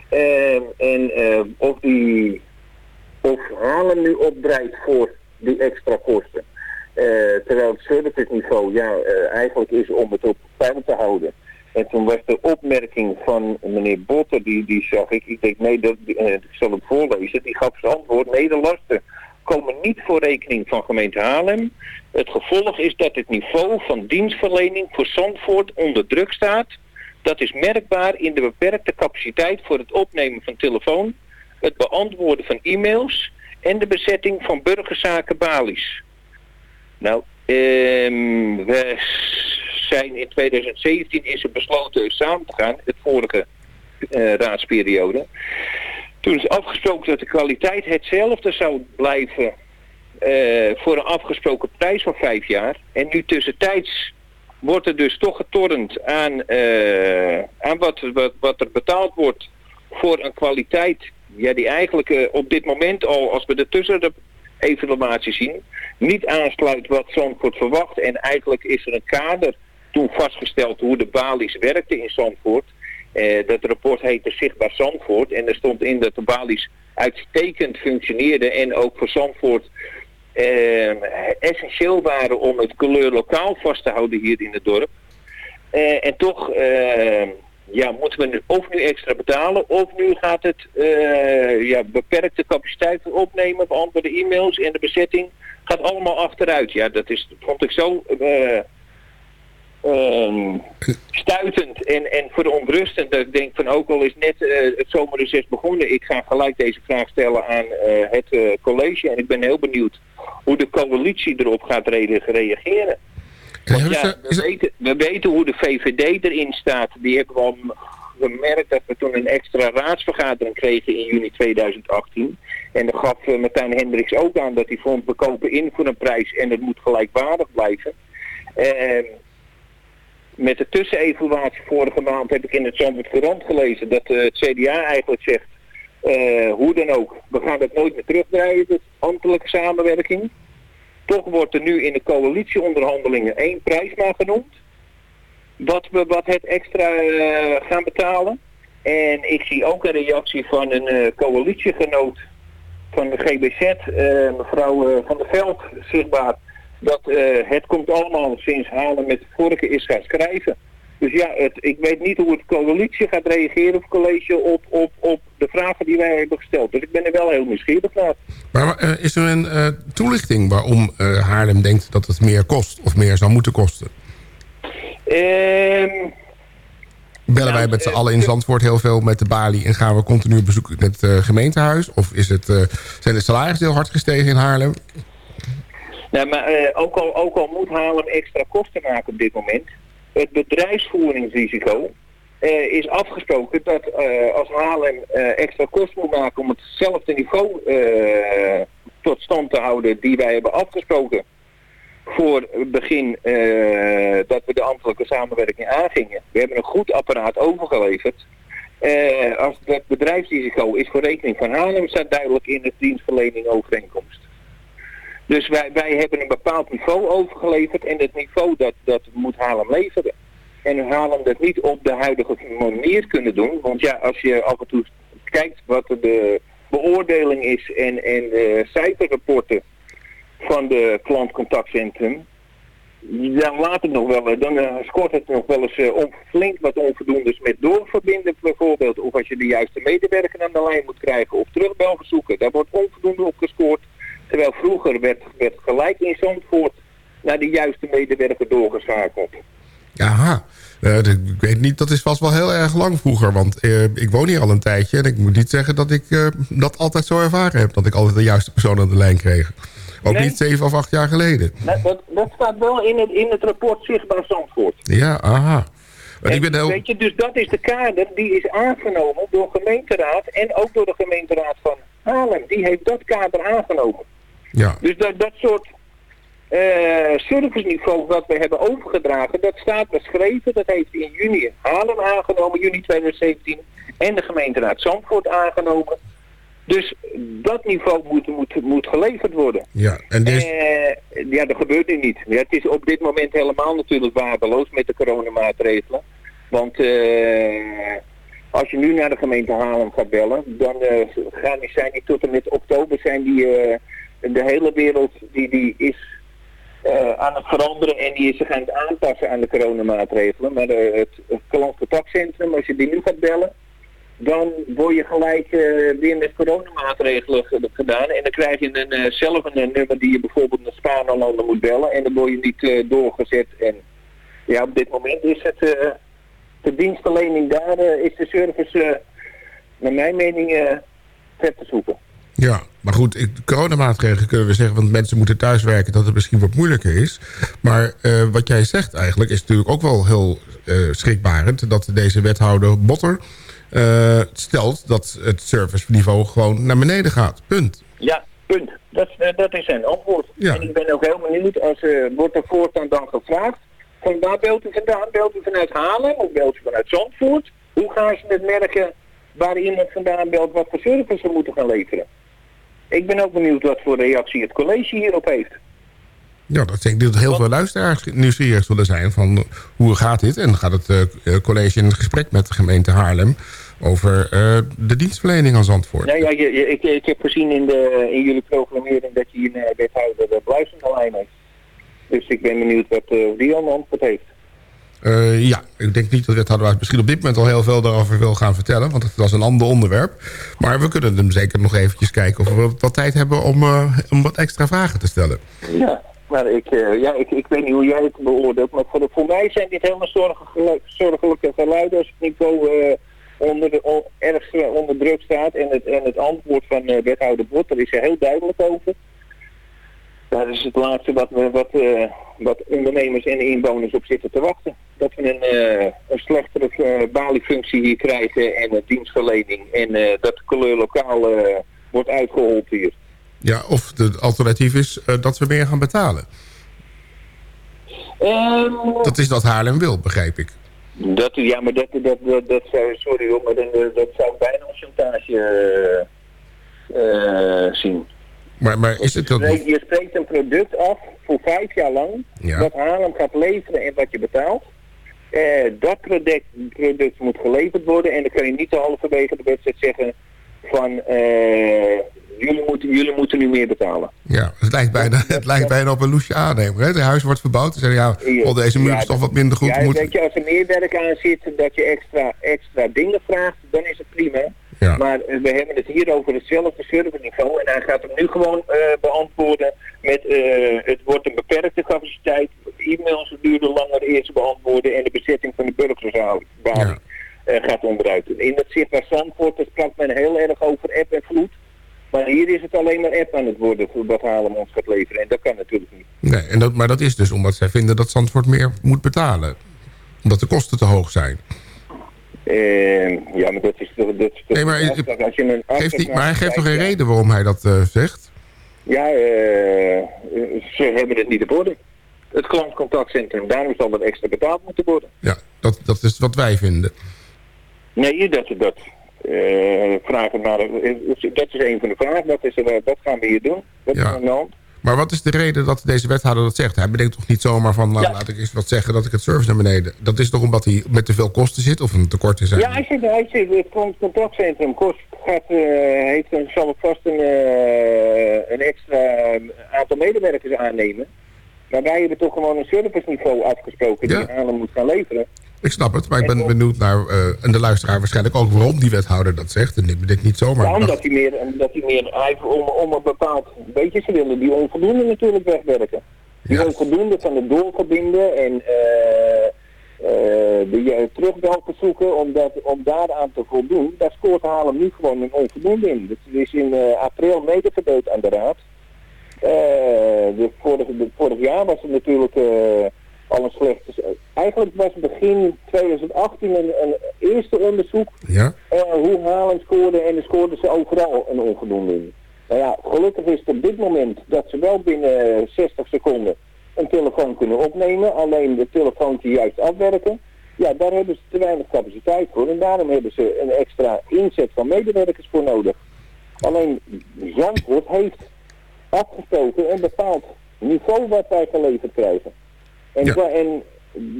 Speaker 11: Ehm, en eh, of, die, of Halen nu opdraait voor die extra kosten. Eh, terwijl het serviceniveau ja, eh, eigenlijk is om het op peil te houden. En toen was de opmerking van meneer Botter, die, die zag ik, ik denk nee, dat, eh, ik zal hem voorlezen, die gaf zijn antwoord, nee de lasten komen niet voor rekening van gemeente Haarlem. Het gevolg is dat het niveau van dienstverlening voor Zandvoort onder druk staat. Dat is merkbaar in de beperkte capaciteit voor het opnemen van telefoon, het beantwoorden van e-mails en de bezetting van burgerzaken balies. Nou, ehm, we zijn in 2017 is er besloten samen te gaan, het vorige eh, raadsperiode. Toen is afgesproken dat de kwaliteit hetzelfde zou blijven eh, voor een afgesproken prijs van vijf jaar. En nu tussentijds wordt er dus toch getornd aan, eh, aan wat, wat er betaald wordt voor een kwaliteit ja, die eigenlijk eh, op dit moment al, als we de tussen de evaluatie zien, niet aansluit wat Zandvoort verwacht. En eigenlijk is er een kader toen vastgesteld hoe de balies werkten in Zandvoort. Eh, dat rapport heette Zichtbaar Zandvoort. En er stond in dat de balies uitstekend functioneerden en ook voor Zandvoort eh, essentieel waren om het kleur lokaal vast te houden hier in het dorp. En toch ja, moeten we nu of nu extra betalen of nu gaat het eh, ja, beperkte capaciteit voor opnemen, beantwoorden e-mails en de bezetting gaat allemaal achteruit. Ja, dat is, vond ik zo eh, ehm, stuitend en, en verontrustend. Dat ik denk van ook al is net eh, het zomerreces begonnen, ik ga gelijk deze vraag stellen aan het college. En ik ben heel benieuwd hoe de coalitie erop gaat re- reageren. Want ja, we, weten, we weten hoe de VVD erin staat. Die hebben we al gemerkt dat we toen een extra raadsvergadering kregen in juni 2018. En dan gaf eh, Martijn Hendricks ook aan dat hij vond we kopen in voor een prijs en het moet gelijkwaardig blijven. Ehm, met de tussenevaluatie vorige maand heb ik in het Zandvoort Courant gelezen dat eh, het CDA eigenlijk zegt, eh, hoe dan ook, we gaan het nooit meer terugdraaien, de ambtelijke samenwerking. Toch wordt er nu in de coalitieonderhandelingen één prijs maar genoemd. Wat we wat het extra eh, gaan betalen. En ik zie ook een reactie van een eh, coalitiegenoot van de GBZ, eh, mevrouw Van der Veld, zichtbaar. Dat het komt allemaal sinds Halen met vorige is gaan schrijven. Dus ja, het, ik weet niet hoe het coalitie gaat reageren of college op, op, op de vragen die wij hebben gesteld. Dus ik ben er wel heel nieuwsgierig naar.
Speaker 6: Maar eh, is er een eh, toelichting waarom eh, Haarlem denkt dat het meer kost of meer zou moeten kosten?
Speaker 11: Ehm,
Speaker 6: Bellen wij met z'n allen in Zandvoort heel veel met de balie... en gaan we continu bezoeken met het gemeentehuis? Of is het, zijn de salarissen heel hard gestegen in Haarlem?
Speaker 11: Nou, maar ook, al, ook al moet Haarlem extra kosten maken op dit moment, het bedrijfsvoeringsrisico eh, is afgesproken dat eh, als Haarlem eh, extra kosten moet maken om hetzelfde niveau tot stand te houden die wij hebben afgesproken voor het begin dat we de ambtelijke samenwerking aangingen. We hebben een goed apparaat overgeleverd. Als dat bedrijfsrisico is voor rekening van Haarlem, staat duidelijk in de dienstverlening overeenkomst. Dus wij, wij hebben een bepaald niveau overgeleverd en dat niveau dat, dat moet Haarlem leveren. En Haarlem dat niet op de huidige manier kunnen doen. Want ja, als je af en toe kijkt wat de beoordeling is en, en de cijferrapporten van de klantcontactcentrum. dan laat het nog wel, dan eh, scoort het nog wel eens on- flink wat onvoldoendes met doorverbinden bijvoorbeeld. Of als je de juiste medewerker aan de lijn moet krijgen of terugbelverzoeken. Daar wordt onvoldoende op gescoord. Terwijl vroeger werd, werd gelijk in Zandvoort naar de juiste medewerker doorgeschakeld.
Speaker 6: Aha. Eh, ik weet niet, dat is vast wel heel erg lang vroeger. Want eh, ik woon hier al een tijdje. En ik moet niet zeggen dat ik eh, dat altijd zo ervaren heb. Dat ik altijd de juiste persoon aan de lijn kreeg. Ook
Speaker 11: Nee.
Speaker 6: niet zeven of acht jaar geleden.
Speaker 11: Dat, dat staat wel in het, in het rapport Zichtbaar Zandvoort.
Speaker 6: Ja, aha. Ik ben heel...
Speaker 11: Weet je, dus dat is de kader die is aangenomen door gemeenteraad en ook door de gemeenteraad van Haarlem. Die heeft dat kader aangenomen.
Speaker 6: Ja.
Speaker 11: Dus dat, dat soort eh serviceniveau wat we hebben overgedragen, dat staat beschreven. Dat heeft in juni Haarlem aangenomen, juni 2017. En de gemeenteraad Zandvoort aangenomen. Dus dat niveau moet, moet, moet geleverd worden.
Speaker 6: Ja, en.
Speaker 11: Eh, ja, dat gebeurt nu niet. Ja, het is op dit moment helemaal natuurlijk waardeloos met de coronamaatregelen. Want eh, als je nu naar de gemeente Haarlem gaat bellen, dan gaan die, zijn die tot en met oktober zijn die, de hele wereld die, die is eh, aan het veranderen en die is zich aan het aanpassen aan de coronamaatregelen. Maar de, het, het klantcontactcentrum, als je die nu gaat bellen, dan word je gelijk eh, weer met coronamaatregelen ge- gedaan. En dan krijg je een, eh, zelf een, eh, nummer die je bijvoorbeeld naar Spaanlanden moet bellen. En dan word je niet eh, doorgezet. En ja, op dit moment is het eh, de dienstverlening daar, eh, is de service, eh, naar mijn mening, eh ver te zoeken.
Speaker 6: Ja, maar goed, ik, coronamaatregelen kunnen we zeggen... want mensen moeten thuiswerken, dat het misschien wat moeilijker is. Maar eh, wat jij zegt eigenlijk is natuurlijk ook wel heel eh, schrikbarend... dat deze wethouder Botter eh, stelt dat het serviceniveau gewoon naar beneden gaat. Punt.
Speaker 11: Ja, punt. Dat, dat is zijn antwoord.
Speaker 6: Ja.
Speaker 11: En ik ben ook heel benieuwd, als, wordt er voortaan dan gevraagd, van waar belt u vandaan? Belt u vanuit Haarlem of belt u vanuit Zandvoort? Hoe gaan ze het merken waar iemand vandaan belt, wat voor service ze moeten gaan leveren? Ik ben ook benieuwd wat voor reactie het college hierop heeft.
Speaker 6: Ja, dat denk ik dat heel veel luisteraars nieuwsgierig zullen zijn... van hoe gaat dit? En gaat het eh, college in gesprek met de gemeente Haarlem... over eh, de dienstverlening aan Zandvoort.
Speaker 11: Nou ja, je, je- ik, ik heb gezien in, de, in jullie programmering dat je een eh, wethouder de Bluisende lijn heeft. Dus ik ben benieuwd wat eh, die aan antwoord heeft.
Speaker 6: Eh, ja, ik denk niet dat wethouder misschien op dit moment al heel veel daarover wil gaan vertellen. Want het was een ander onderwerp. Maar we kunnen hem zeker nog eventjes kijken of we wat tijd hebben om, eh, om wat extra vragen te stellen.
Speaker 11: Ja, maar ik, eh, ja, ik, ik weet niet hoe jij het beoordeelt, maar voor, mij zijn dit helemaal zorgelijke, geluiden als het niveau onder de, erg onder druk staat. En het, het antwoord van wethouder Bot, daar is er heel duidelijk over. Dat is het laatste wat, we, wat, eh, wat ondernemers en inwoners op zitten te wachten. Dat we een, eh, een slechtere uh, baliefunctie hier krijgen en een dienstverlening. En eh, dat de kleur lokaal eh, wordt uitgehold hier.
Speaker 6: Ja, of het alternatief is eh, dat we meer gaan betalen.
Speaker 11: Ehm,
Speaker 6: Dat is wat Haarlem wil, begrijp ik.
Speaker 11: Dat, ja, maar dat, dat, dat, dat zou, sorry hoor, maar dat, dat zou bijna als chantage eh, eh, zien.
Speaker 6: Maar, maar is het
Speaker 11: Je
Speaker 6: dat...
Speaker 11: spreekt, je spreekt een product af voor vijf jaar lang,
Speaker 6: Ja.
Speaker 11: wat Haarlem gaat leveren en wat je betaalt. Eh, dat product, product moet geleverd worden en dan kan je niet te halverwege de wedstrijd zeggen van eh, jullie, moeten, jullie moeten nu meer betalen.
Speaker 6: Ja, het lijkt bijna, het lijkt bijna op een loesje aannemer. Hè? Het huis wordt verbouwd. Ze zeggen, ja, oh, deze muur
Speaker 11: Ja,
Speaker 6: is toch wat minder goed.
Speaker 11: Ja,
Speaker 6: moeten-
Speaker 11: weet je, als er meer werk aan zit, dat je extra, extra dingen vraagt, dan is het prima.
Speaker 6: Ja.
Speaker 11: Maar eh, we hebben het hier over hetzelfde serviceniveau en hij gaat hem nu gewoon eh, beantwoorden met eh, het wordt een beperkte capaciteit, e-mails duren langer eerst beantwoorden en de bezetting van de burgerzaal
Speaker 6: Ja.
Speaker 11: gaat onderuit. In het zichtbaar Zandvoort daar sprak men heel erg over app en vloed. Maar hier is het alleen maar app aan het worden voor wat Haarlem ons gaat leveren. En dat kan natuurlijk niet.
Speaker 6: Nee, en dat, maar dat is dus omdat zij vinden dat Zandvoort meer moet betalen. Omdat de kosten te hoog zijn.
Speaker 11: Eh, ja, maar dat is toch... Dat is toch
Speaker 6: Nee, maar,
Speaker 11: een afspraak. Als je een
Speaker 6: Geeft maar hij geeft toch geen
Speaker 11: ja.
Speaker 6: reden waarom hij dat eh, zegt?
Speaker 11: Ja, eh, ze hebben het niet op orde. Het klantcontactcentrum, daarom zal er extra betaald moeten worden.
Speaker 6: Ja, dat, dat is wat wij vinden.
Speaker 11: Nee, dat, dat, eh, vragen naar, dat is een van de vragen. Dat is, er, wat gaan we hier doen? Wat is er aan de hand?
Speaker 6: Maar wat is de reden dat deze wethouder dat zegt? Hij bedenkt toch niet zomaar van, nou, laat ik eens wat zeggen dat ik het service naar beneden. Dat is toch omdat hij met te veel kosten zit of een tekort zijn?
Speaker 11: Ja, hij zit, hij zit, het contactcentrum kost, gaat, eh, heeft, een- zal vast een, eh, een extra aantal medewerkers aannemen. Maar wij hebben toch gewoon een serviceniveau afgesproken die Haarlem moet gaan leveren.
Speaker 6: Ik snap het, maar ik ben benieuwd naar, eh, en de luisteraar waarschijnlijk ook, waarom die wethouder dat zegt. En ben ik niet zomaar...
Speaker 11: Ja, omdat hij meer, omdat hij meer hij, om, om een bepaald... Weet je, ze willen die onvoldoende natuurlijk wegwerken. Die onvoldoende van het doorverbinden en de uh, terugbel te zoeken om, dat, om daaraan te voldoen. Daar scoort Haarlem nu gewoon een onvoldoende in. Dat is in april medegedeeld aan de raad. Eh, de vorige, de, vorig jaar was het natuurlijk eh, al een slecht... Eigenlijk was begin 2018 een, een eerste onderzoek
Speaker 6: Ja?
Speaker 11: eh, hoe Haarlem scoorde en dan scoorden ze overal een onvoldoende in. Nou ja, gelukkig is het op dit moment dat ze wel binnen eh, 60 seconden een telefoon kunnen opnemen. Alleen de telefoontje juist afwerken. Ja, daar hebben ze te weinig capaciteit voor. En daarom hebben ze een extra inzet van medewerkers voor nodig. Alleen Zandvoort heeft afgestoken een bepaald niveau wat wij geleverd krijgen. En, en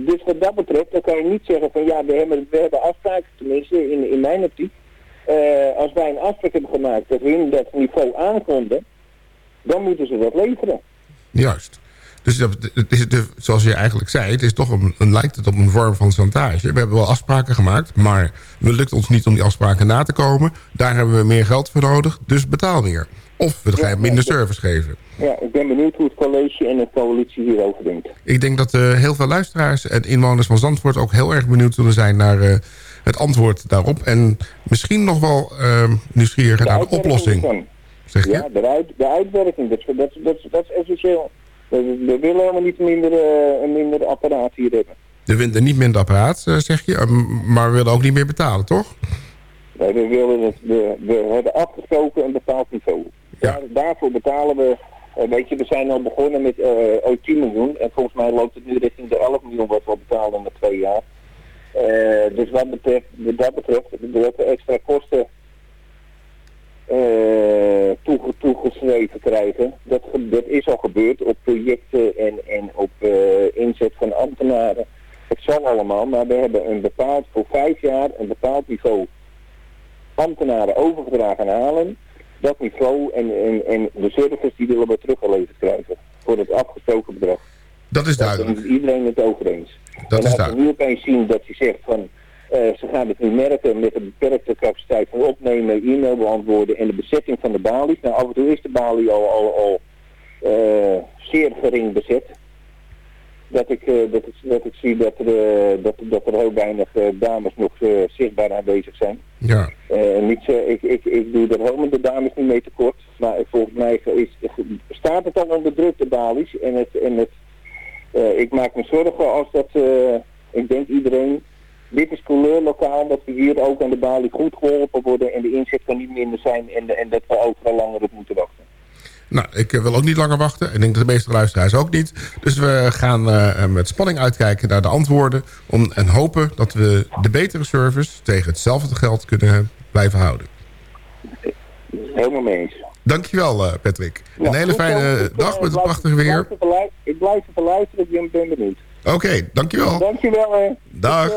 Speaker 11: dus wat dat betreft, dan kan je niet zeggen van ja, we hebben, we hebben afspraken, tenminste in, in mijn optiek. Eh, als wij een afspraak hebben gemaakt dat we in dat niveau aankonden, dan moeten ze dat leveren.
Speaker 6: Juist. Dus dat, het is de, zoals je eigenlijk zei, het is toch een, een, lijkt het op een vorm van chantage. We hebben wel afspraken gemaakt, maar het lukt ons niet om die afspraken na te komen. Daar hebben we meer geld voor nodig, dus betaal meer. Of we gaan minder service geven.
Speaker 11: Ja, ik ben benieuwd hoe het college en de coalitie hierover denkt.
Speaker 6: Ik denk dat eh, heel veel luisteraars en inwoners van Zandvoort ook heel erg benieuwd zullen zijn naar eh, het antwoord daarop. En misschien nog wel eh, nieuwsgierig naar de oplossing. Zeg je?
Speaker 11: Ja, de, uit, de uitwerking, dat, is- dat, dat, dat is essentieel. We, we willen helemaal niet minder, eh, een minder apparaat hier hebben.
Speaker 6: We willen niet minder apparaat, zeg je, eh, maar we willen ook niet meer betalen, toch?
Speaker 11: Nee, we, willen het, we, we hebben afgesproken een bepaald niveau. Daar, daarvoor betalen we, eh, weet je, we zijn al begonnen met eh ooit 10 miljoen. En volgens mij loopt het nu richting de 11 miljoen wat we betalen na twee jaar. Eh, dus wat betreft, wat dat betreft, dat we extra kosten eh, toege, toegeschreven krijgen. Dat, dat is al gebeurd op projecten en, en op eh, inzet van ambtenaren. Het zal allemaal, maar we hebben een bepaald, voor vijf jaar een bepaald niveau ambtenaren overgedragen aan Halen. Dat niveau en, en, en de services die willen we teruggeleverd krijgen. Voor het afgesproken bedrag.
Speaker 6: Dat is
Speaker 11: Daar is iedereen het over eens.
Speaker 6: Dat
Speaker 11: en
Speaker 6: is
Speaker 11: als we
Speaker 6: duidelijk.
Speaker 11: nu opeens zien dat hij zegt van... eh, ze gaan het nu merken met een beperkte capaciteit van opnemen, e-mail beantwoorden en de bezetting van de balies. Nou, af en toe is de balie al, al, al eh, zeer gering bezet. Dat ik, eh, dat ik, dat ik zie dat er, eh, dat, dat er heel weinig eh, dames nog zichtbaar aanwezig zijn.
Speaker 6: Ja.
Speaker 11: Niet, ik, ik, ik doe er helemaal de dames niet mee tekort. Maar volgens mij is, staat het al onder druk, de balies. En het, en het, ik maak me zorgen als dat, ik denk iedereen, dit is couleurlokaal, dat we hier ook aan de balie goed geholpen worden en de inzet kan niet minder zijn en, en dat we overal langer op moeten wachten.
Speaker 6: Nou, ik eh, wil ook niet langer wachten. Ik denk dat de meeste luisteraars ook niet. Dus we gaan eh, eh, met spanning uitkijken naar de antwoorden. Om, en hopen dat we de betere service tegen hetzelfde geld kunnen blijven houden.
Speaker 11: Helemaal mee eens.
Speaker 6: Dankjewel, eh, Patrick.
Speaker 11: Ja,
Speaker 6: een hele
Speaker 11: goed,
Speaker 6: fijne
Speaker 11: ik,
Speaker 6: dag met het prachtige weer.
Speaker 11: Ik blijf even lu- Ik blijf ik ben benieuwd.
Speaker 6: Oké, dankjewel.
Speaker 11: Dankjewel hè.
Speaker 6: Dag.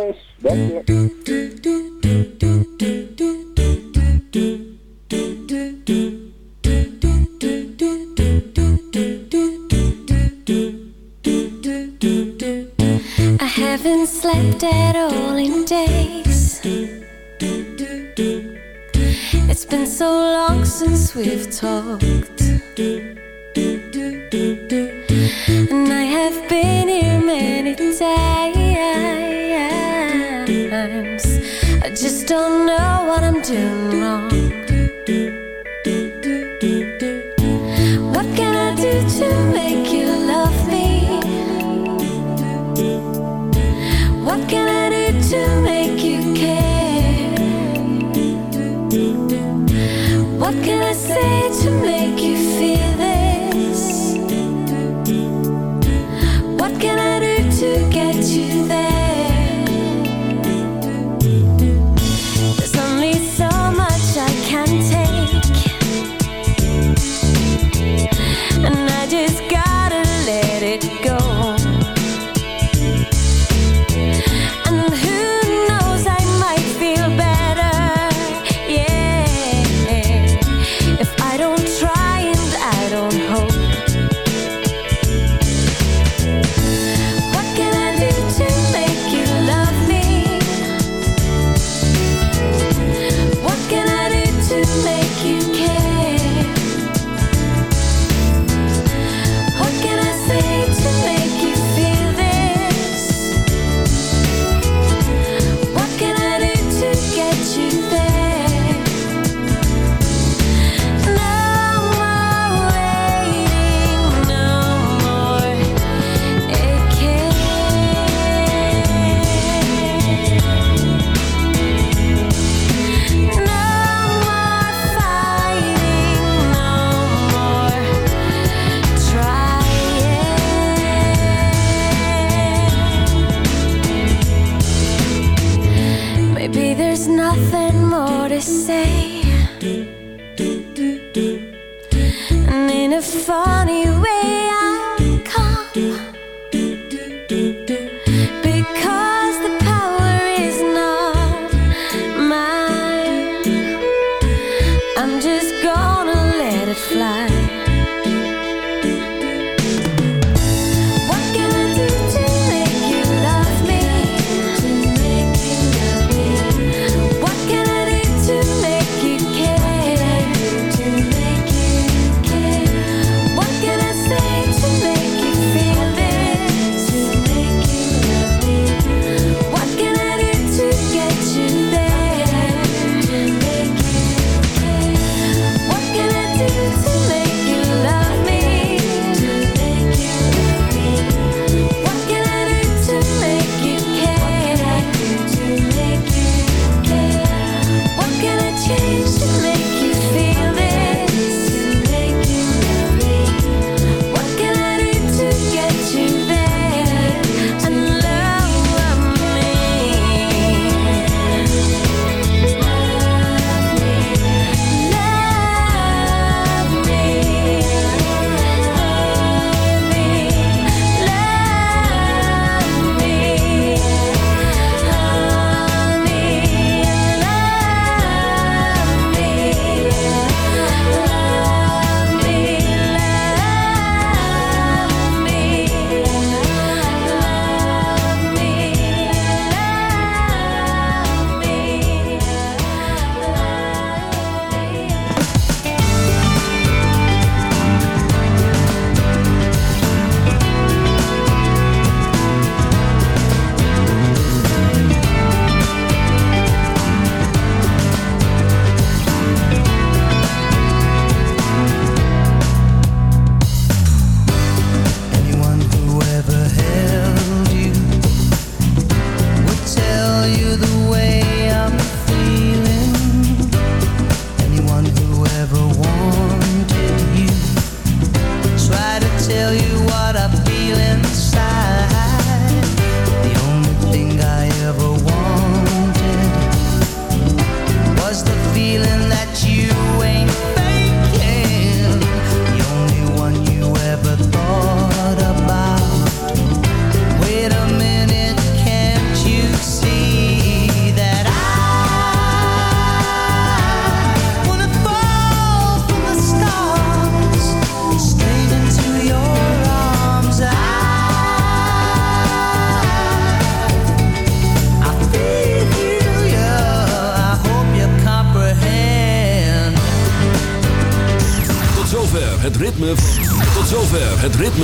Speaker 12: Haven't slept at all in days. It's been so long since we've talked. And I have been here many times. I just don't know what I'm doing wrong. What can I do to What can I say to make you feel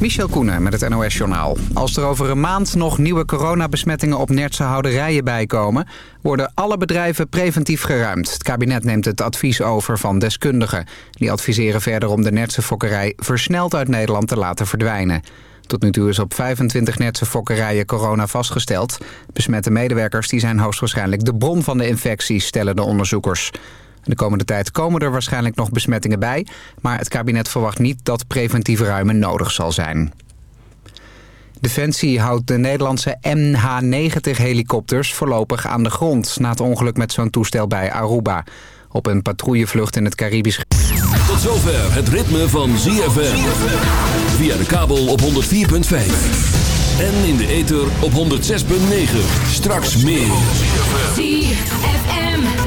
Speaker 2: Michel Koenen met het NOS-journaal. Als er over een maand nog nieuwe coronabesmettingen op Nertse houderijen bijkomen... worden alle bedrijven preventief geruimd. Het kabinet neemt het advies over van deskundigen. Die adviseren verder om de Nertse fokkerij versneld uit Nederland te laten verdwijnen. Tot nu toe is op 25 Nertse fokkerijen corona vastgesteld. Besmette medewerkers die zijn hoogstwaarschijnlijk de bron van de infectie, stellen de onderzoekers. De komende tijd komen er waarschijnlijk nog besmettingen bij... maar het kabinet verwacht niet dat preventief ruimen nodig zal zijn. Defensie houdt de Nederlandse MH90-helikopters voorlopig aan de grond... na het ongeluk met zo'n toestel bij Aruba. Op een patrouillevlucht in het Caribisch...
Speaker 1: Tot zover het ritme van ZFM. Via de kabel op 104.5. En in de ether op 106.9. Straks meer.